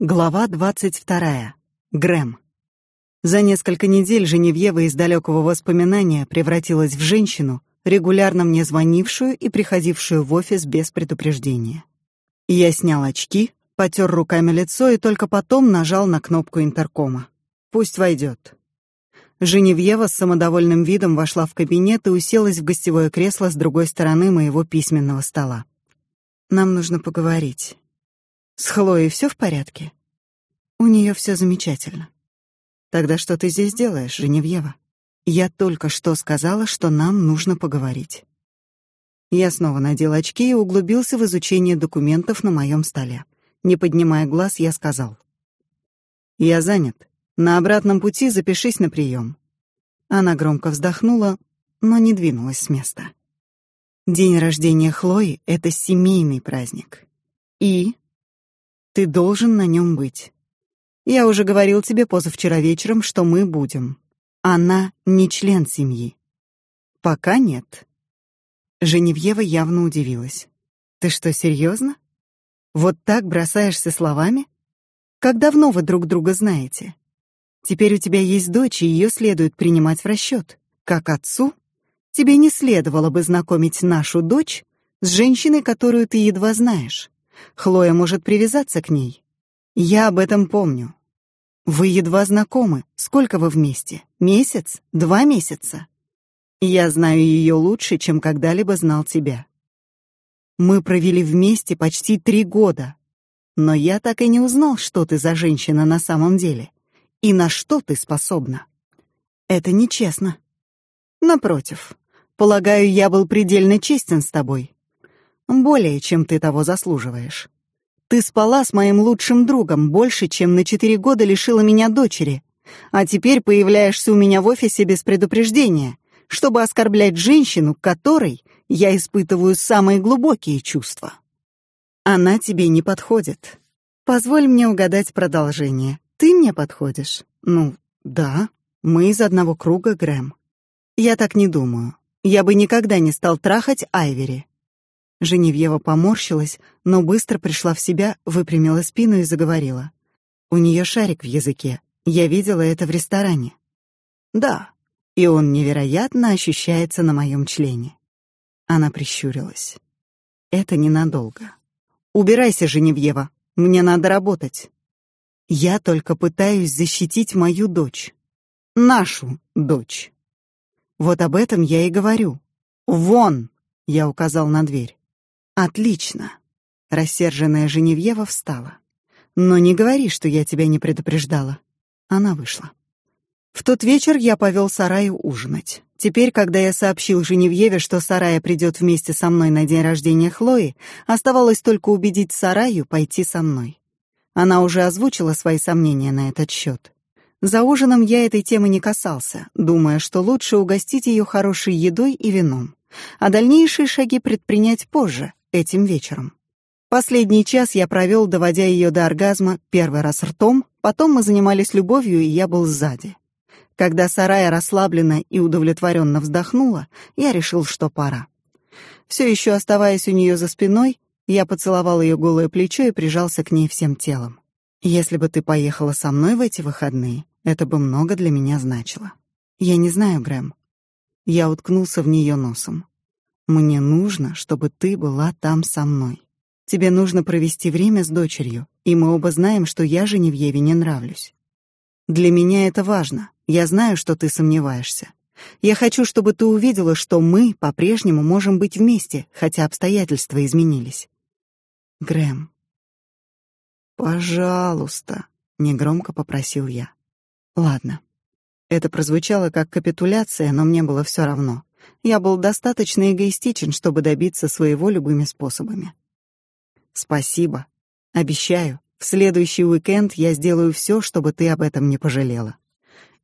Глава двадцать вторая. Грэм. За несколько недель Женевьева из далекого воспоминания превратилась в женщину, регулярно мне звонившую и приходившую в офис без предупреждения. Я снял очки, потер руками лицо и только потом нажал на кнопку интеркома. Пусть войдет. Женевьева с самодовольным видом вошла в кабинет и уселась в гостевое кресло с другой стороны моего письменного стола. Нам нужно поговорить. С Хлоей все в порядке? У нее все замечательно. Тогда что ты здесь делаешь, Женевьева? Я только что сказала, что нам нужно поговорить. Я снова надел очки и углубился в изучение документов на моем столе. Не поднимая глаз, я сказал: "Я занят. На обратном пути запишись на прием. Она громко вздохнула, но не двинулась с места. День рождения Хлои это семейный праздник. И ты должен на нем быть. Я уже говорил тебе позавчера вечером, что мы будем. Она не член семьи. Пока нет. Женевьева явно удивилась. Ты что, серьезно? Вот так бросаешься словами? Как давно вы друг друга знаете? Теперь у тебя есть дочь, и ее следует принимать в расчет. Как отцу, тебе не следовало бы знакомить нашу дочь с женщиной, которую ты едва знаешь. Хлоя может привязаться к ней. Я об этом помню. Вы едва знакомы. Сколько вы вместе? Месяц? Два месяца? Я знаю ее лучше, чем когда-либо знал тебя. Мы провели вместе почти три года. Но я так и не узнал, что ты за женщина на самом деле и на что ты способна. Это нечестно. Напротив, полагаю, я был предельно честен с тобой. Более, чем ты того заслуживаешь. Ты спала с моим лучшим другом больше, чем на четыре года лишила меня дочери, а теперь появляешься у меня в офисе без предупреждения, чтобы оскорблять женщину, которой я испытываю самые глубокие чувства. Она тебе не подходит. Позволь мне угадать продолжение. Ты мне подходишь? Ну, да. Мы из одного круга, Грэм. Я так не думаю. Я бы никогда не стал трахать Айвери. Женевьева поморщилась, но быстро пришла в себя, выпрямила спину и заговорила. У нее шарик в языке. Я видела это в ресторане. Да, и он невероятно ощущается на моем члене. Она прищурилась. Это ненадолго. Убирайся, Женевьева. Мне надо работать. Я только пытаюсь защитить мою дочь. Нашу дочь. Вот об этом я и говорю. Вон, я указал на дверь. Отлично. Рассерженная Женевьева встала. Но не говори, что я тебя не предупреждала. Она вышла. В тот вечер я повел Сараю ужинать. Теперь, когда я сообщил Женевьеве, что Сарая придет вместе со мной на день рождения Хлои, оставалось только убедить Сараю пойти со мной. Она уже озвучила свои сомнения на этот счет. За ужином я этой темы не касался, думая, что лучше угостить ее хорошей едой и вином, а дальнейшие шаги предпринять позже, этим вечером. Последний час я провел, доводя ее до оргазма, первый раз ртом, потом мы занимались любовью, и я был сзади. Когда Сарая расслабленно и удовлетворенно вздохнула, я решил, что пора. Все еще оставаясь у нее за спиной, я поцеловал ее голое плечо и прижался к ней всем телом. Если бы ты поехала со мной в эти выходные, это бы много для меня значило. Я не знаю, Грэм. Я уткнулся в нее носом. Мне нужно, чтобы ты была там со мной. Тебе нужно провести время с дочерью, и мы оба знаем, что я Женевьеве не нравлюсь. Для меня это важно. Я знаю, что ты сомневаешься. Я хочу, чтобы ты увидела, что мы по-прежнему можем быть вместе, хотя обстоятельства изменились. Грэм. Пожалуйста, негромко попросил я. Ладно. Это прозвучало как капитуляция, но мне было все равно. Я был достаточно эгоистичен, чтобы добиться своего любыми способами. Спасибо. Обещаю, в следующий уикенд я сделаю все, чтобы ты об этом не пожалела.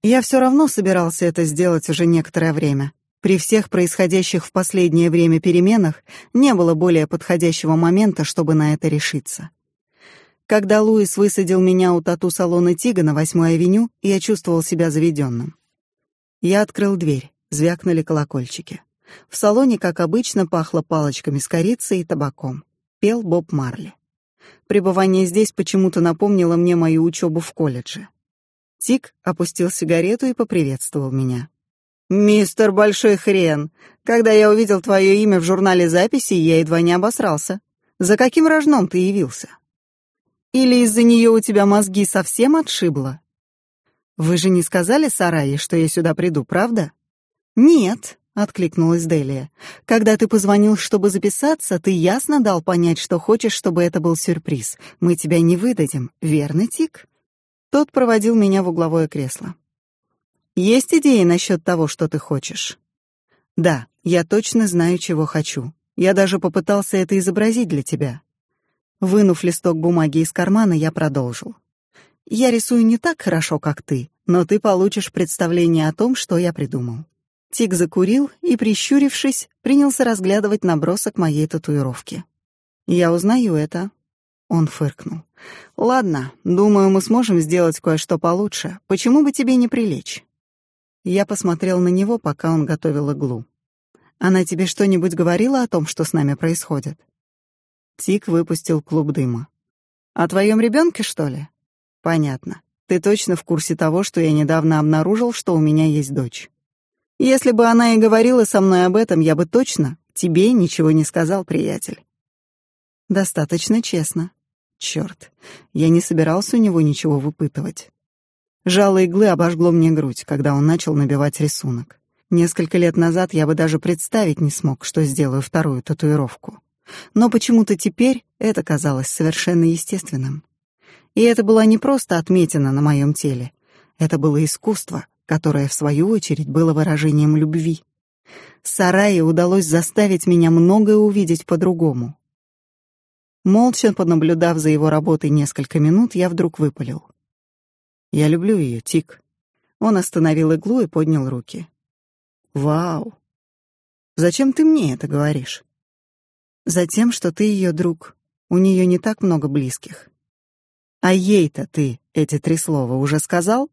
Я все равно собирался это сделать уже некоторое время. При всех происходящих в последнее время переменах не было более подходящего момента, чтобы на это решиться. Когда Луис высадил меня у тату-салона Тига на 8-й авеню, я чувствовал себя заведенным. Я открыл дверь звякнули колокольчики. В салоне, как обычно, пахло палочками с корицей и табаком. Пел Боб Марли. Пребывание здесь почему-то напомнило мне мою учебу в колледже. Тик опустил сигарету и поприветствовал меня. «Мистер Большой Хрен, когда я увидел твое имя в журнале записей, я едва не обосрался. За каким рожном ты явился? Или из-за нее у тебя мозги совсем отшибло? Вы же не сказали Сарае, что я сюда приду, правда?» «Нет», — откликнулась Делия. «Когда ты позвонил, чтобы записаться, ты ясно дал понять, что хочешь, чтобы это был сюрприз. Мы тебя не выдадим, верно, Тик?» Тот проводил меня в угловое кресло. Есть идеи насчет того, что ты хочешь? Да, я точно знаю, чего хочу. Я даже попытался это изобразить для тебя. Вынув листок бумаги из кармана, я продолжил. Я рисую не так хорошо, как ты, но ты получишь представление о том, что я придумал. Тик закурил и, прищурившись, принялся разглядывать набросок моей татуировки. Я узнаю это. Он фыркнул. Ладно, думаю, мы сможем сделать кое-что получше. Почему бы тебе не прилечь? Я посмотрел на него, пока он готовил иглу. «Она тебе что-нибудь говорила о том, что с нами происходит?» Тик выпустил клуб дыма. «О твоем ребенке, что ли?» «Понятно. Ты точно в курсе того, что я недавно обнаружил, что у меня есть дочь. Если бы она и говорила со мной об этом, я бы точно тебе ничего не сказал, приятель». «Достаточно честно. Черт, я не собирался у него ничего выпытывать. Жало иглы обожгло мне грудь, когда он начал набивать рисунок. Несколько лет назад я бы даже представить не смог, что сделаю вторую татуировку. Но почему-то теперь это казалось совершенно естественным. И это была не просто отметина на моем теле. Это было искусство, которое, в свою очередь, было выражением любви. Сарае удалось заставить меня многое увидеть по-другому. Молча понаблюдав за его работой несколько минут, я вдруг выпалил. Я люблю ее, Тик. Он остановил иглу и поднял руки. Вау. Зачем ты мне это говоришь? Затем, что ты ее друг. У нее не так много близких. А ей-то ты эти три слова уже сказал?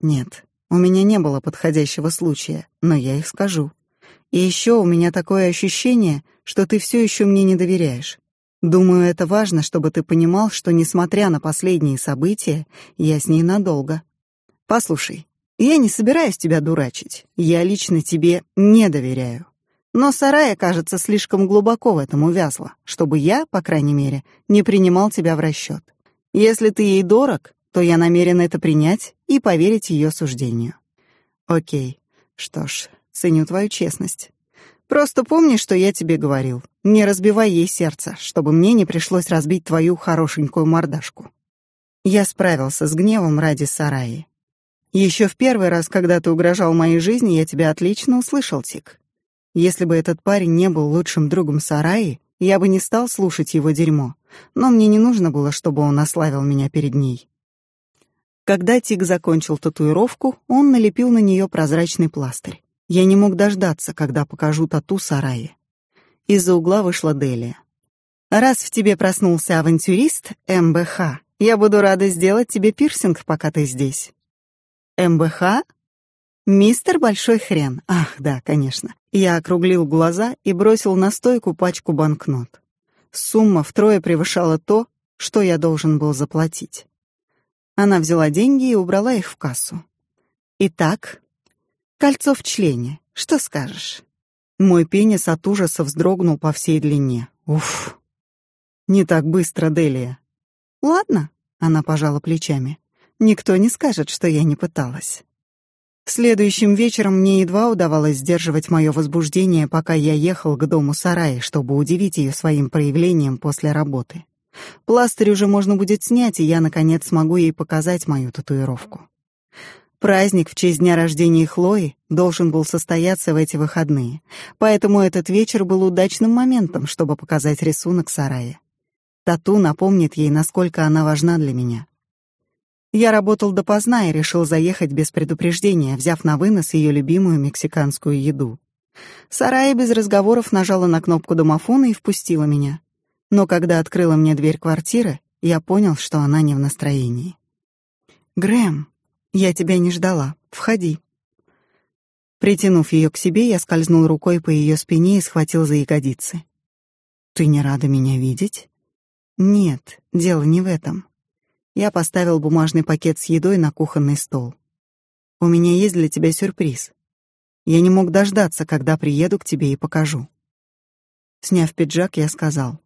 Нет, у меня не было подходящего случая, но я их скажу. И еще у меня такое ощущение, что ты все еще мне не доверяешь. Думаю, это важно, чтобы ты понимал, что, несмотря на последние события, я с ней надолго. Послушай, я не собираюсь тебя дурачить. Я лично тебе не доверяю. Но Сарая, кажется, слишком глубоко в этом увязла, чтобы я, по крайней мере, не принимал тебя в расчет. Если ты ей дорог, то я намерен это принять и поверить ее суждению. Окей. Что ж, ценю твою честность. Просто помни, что я тебе говорил. Не разбивай ей сердце, чтобы мне не пришлось разбить твою хорошенькую мордашку. Я справился с гневом ради Сараи. Еще в первый раз, когда ты угрожал моей жизни, я тебя отлично услышал, Тик. Если бы этот парень не был лучшим другом Сараи, я бы не стал слушать его дерьмо. Но мне не нужно было, чтобы он ославил меня перед ней. Когда Тик закончил татуировку, он налепил на нее прозрачный пластырь. Я не мог дождаться, когда покажу тату Сарае. Из-за угла вышла Делия. «Раз в тебе проснулся авантюрист, МБХ, я буду рада сделать тебе пирсинг, пока ты здесь». «МБХ?» «Мистер Большой Хрен». Ах, да, конечно. Я округлил глаза и бросил на стойку пачку банкнот. Сумма втрое превышала то, что я должен был заплатить. Она взяла деньги и убрала их в кассу. «Итак, Кольцо в члене. Что скажешь? Мой пенис от ужаса вздрогнул по всей длине. Уф. Не так быстро, Делия. Ладно, она пожала плечами. Никто не скажет, что я не пыталась. Следующим вечером мне едва удавалось сдерживать мое возбуждение, пока я ехал к дому Сараи, чтобы удивить ее своим проявлением после работы. Пластырь уже можно будет снять, и я наконец смогу ей показать мою татуировку. Праздник в честь дня рождения Хлои должен был состояться в эти выходные, поэтому этот вечер был удачным моментом, чтобы показать рисунок Сарае. Тату напомнит ей, насколько она важна для меня. Я работал допоздна и решил заехать без предупреждения, взяв на вынос ее любимую мексиканскую еду. Сарая без разговоров нажала на кнопку домофона и впустила меня. Но когда открыла мне дверь квартиры, я понял, что она не в настроении. «Грэм», я тебя не ждала. Входи. Притянув ее к себе, я скользнул рукой по ее спине и схватил за ягодицы. Ты не рада меня видеть? Нет, дело не в этом. Я поставил бумажный пакет с едой на кухонный стол. У меня есть для тебя сюрприз. Я не мог дождаться, когда приеду к тебе и покажу. Сняв пиджак, я сказал: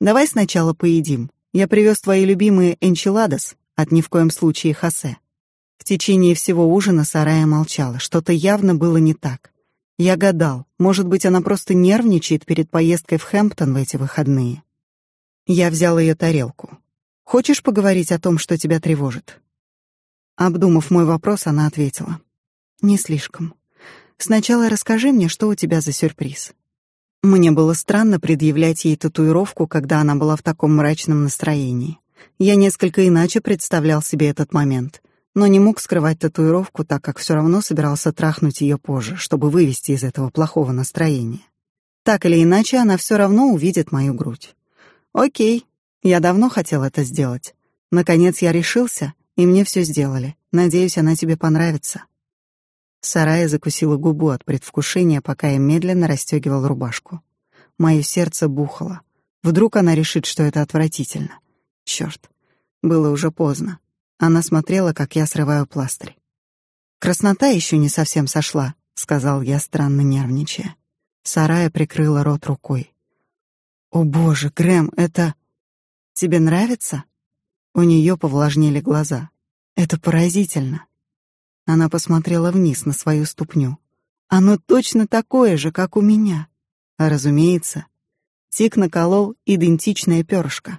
"Давай сначала поедим. Я привез твои любимые энчиладос, от ни в коем случае хасе". В течение всего ужина Сарая молчала. Что-то явно было не так. Я гадал, может быть, она просто нервничает перед поездкой в Хэмптон в эти выходные. Я взял ее тарелку. Хочешь поговорить о том, что тебя тревожит? Обдумав мой вопрос, она ответила: Не слишком. Сначала расскажи мне, что у тебя за сюрприз. Мне было странно предъявлять ей татуировку, когда она была в таком мрачном настроении. Я несколько иначе представлял себе этот момент, но не мог скрывать татуировку, так как все равно собирался трахнуть ее позже, чтобы вывести из этого плохого настроения. Так или иначе, она все равно увидит мою грудь. Окей, я давно хотел это сделать. Наконец я решился, и мне все сделали. Надеюсь, она тебе понравится. Сарая закусила губу от предвкушения, пока я медленно расстегивал рубашку. Мое сердце бухало. Вдруг она решит, что это отвратительно. Черт, было уже поздно. Она смотрела, как я срываю пластырь. «Краснота еще не совсем сошла», — сказал я, странно нервничая. Сарая прикрыла рот рукой. «О боже, Грэм, это... Тебе нравится?» У нее повлажнели глаза. «Это поразительно». Она посмотрела вниз на свою ступню. «Оно точно такое же, как у меня». А разумеется, Тик наколол идентичное перышко.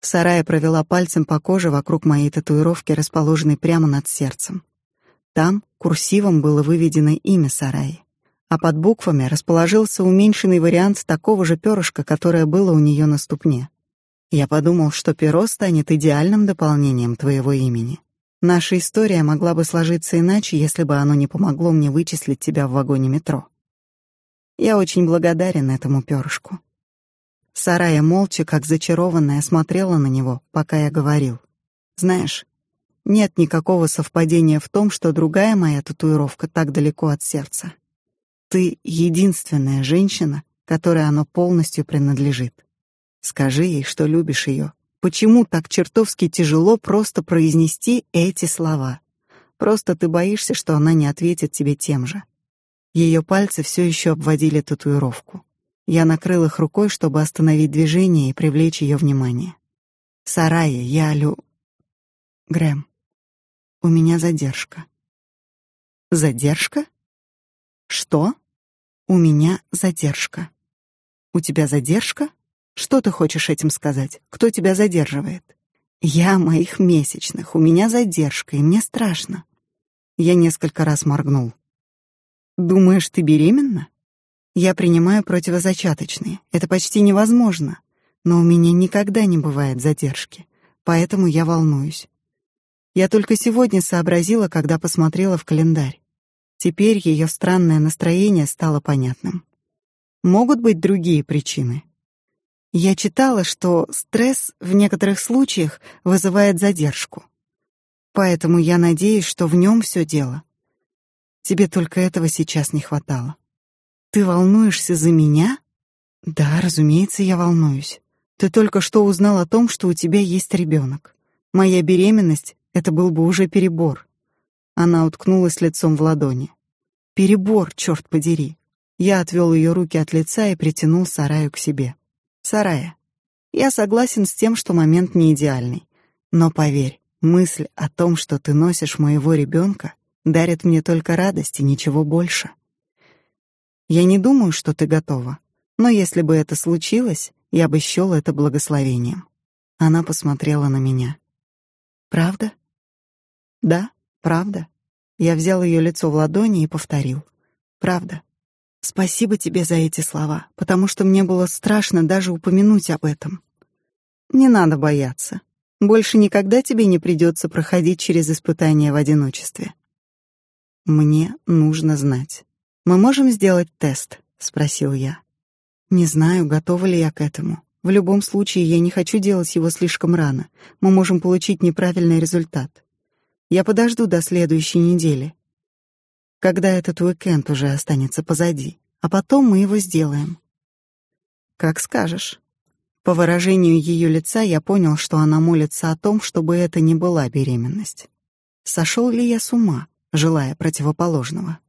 Сарая провела пальцем по коже вокруг моей татуировки, расположенной прямо над сердцем. Там курсивом было выведено имя Сараи, а под буквами расположился уменьшенный вариант такого же перышка, которое было у нее на ступне. Я подумал, что перо станет идеальным дополнением твоего имени. Наша история могла бы сложиться иначе, если бы оно не помогло мне вычислить тебя в вагоне метро. Я очень благодарен этому перышку. Сарая молча, как зачарованная, смотрела на него, пока я говорил. Знаешь, нет никакого совпадения в том, что другая моя татуировка так далеко от сердца. Ты единственная женщина, которой оно полностью принадлежит. Скажи ей, что любишь ее. Почему так чертовски тяжело просто произнести эти слова? Просто ты боишься, что она не ответит тебе тем же. Ее пальцы все еще обводили татуировку. Я накрыл их рукой, чтобы остановить движение и привлечь ее внимание. Сарая, я лю... Грэм, у меня задержка. Задержка? Что? У меня задержка. У тебя задержка? Что ты хочешь этим сказать? Кто тебя задерживает? Я моих месячных, у меня задержка, и мне страшно. Я несколько раз моргнул. Думаешь, ты беременна? Я принимаю противозачаточные. Это почти невозможно. Но у меня никогда не бывает задержки, поэтому я волнуюсь. Я только сегодня сообразила, когда посмотрела в календарь. Теперь ее странное настроение стало понятным. Могут быть другие причины. Я читала, что стресс в некоторых случаях вызывает задержку. Поэтому я надеюсь, что в нем все дело. Тебе только этого сейчас не хватало. Ты волнуешься за меня? Да, разумеется, я волнуюсь. Ты только что узнал о том, что у тебя есть ребенок. Моя беременность — это был бы уже перебор. Она уткнулась лицом в ладони. Перебор, черт подери. Я отвел ее руки от лица и притянул Сараю к себе. Сарая, я согласен с тем, что момент не идеальный. Но поверь, мысль о том, что ты носишь моего ребенка, дарит мне только радость и ничего больше. Я не думаю, что ты готова, но если бы это случилось, я бы счёл это благословением. Она посмотрела на меня. Правда? Да, правда. Я взял ее лицо в ладони и повторил. Правда. Спасибо тебе за эти слова, потому что мне было страшно даже упомянуть об этом. Не надо бояться. Больше никогда тебе не придется проходить через испытания в одиночестве. Мне нужно знать. Мы можем сделать тест, спросил я. Не знаю, готова ли я к этому. В любом случае, я не хочу делать его слишком рано. Мы можем получить неправильный результат. Я подожду до следующей недели, когда этот уикенд уже останется позади, а потом мы его сделаем. Как скажешь. По выражению ее лица я понял, что она молится о том, чтобы это не была беременность. Сошел ли я с ума, желая противоположного?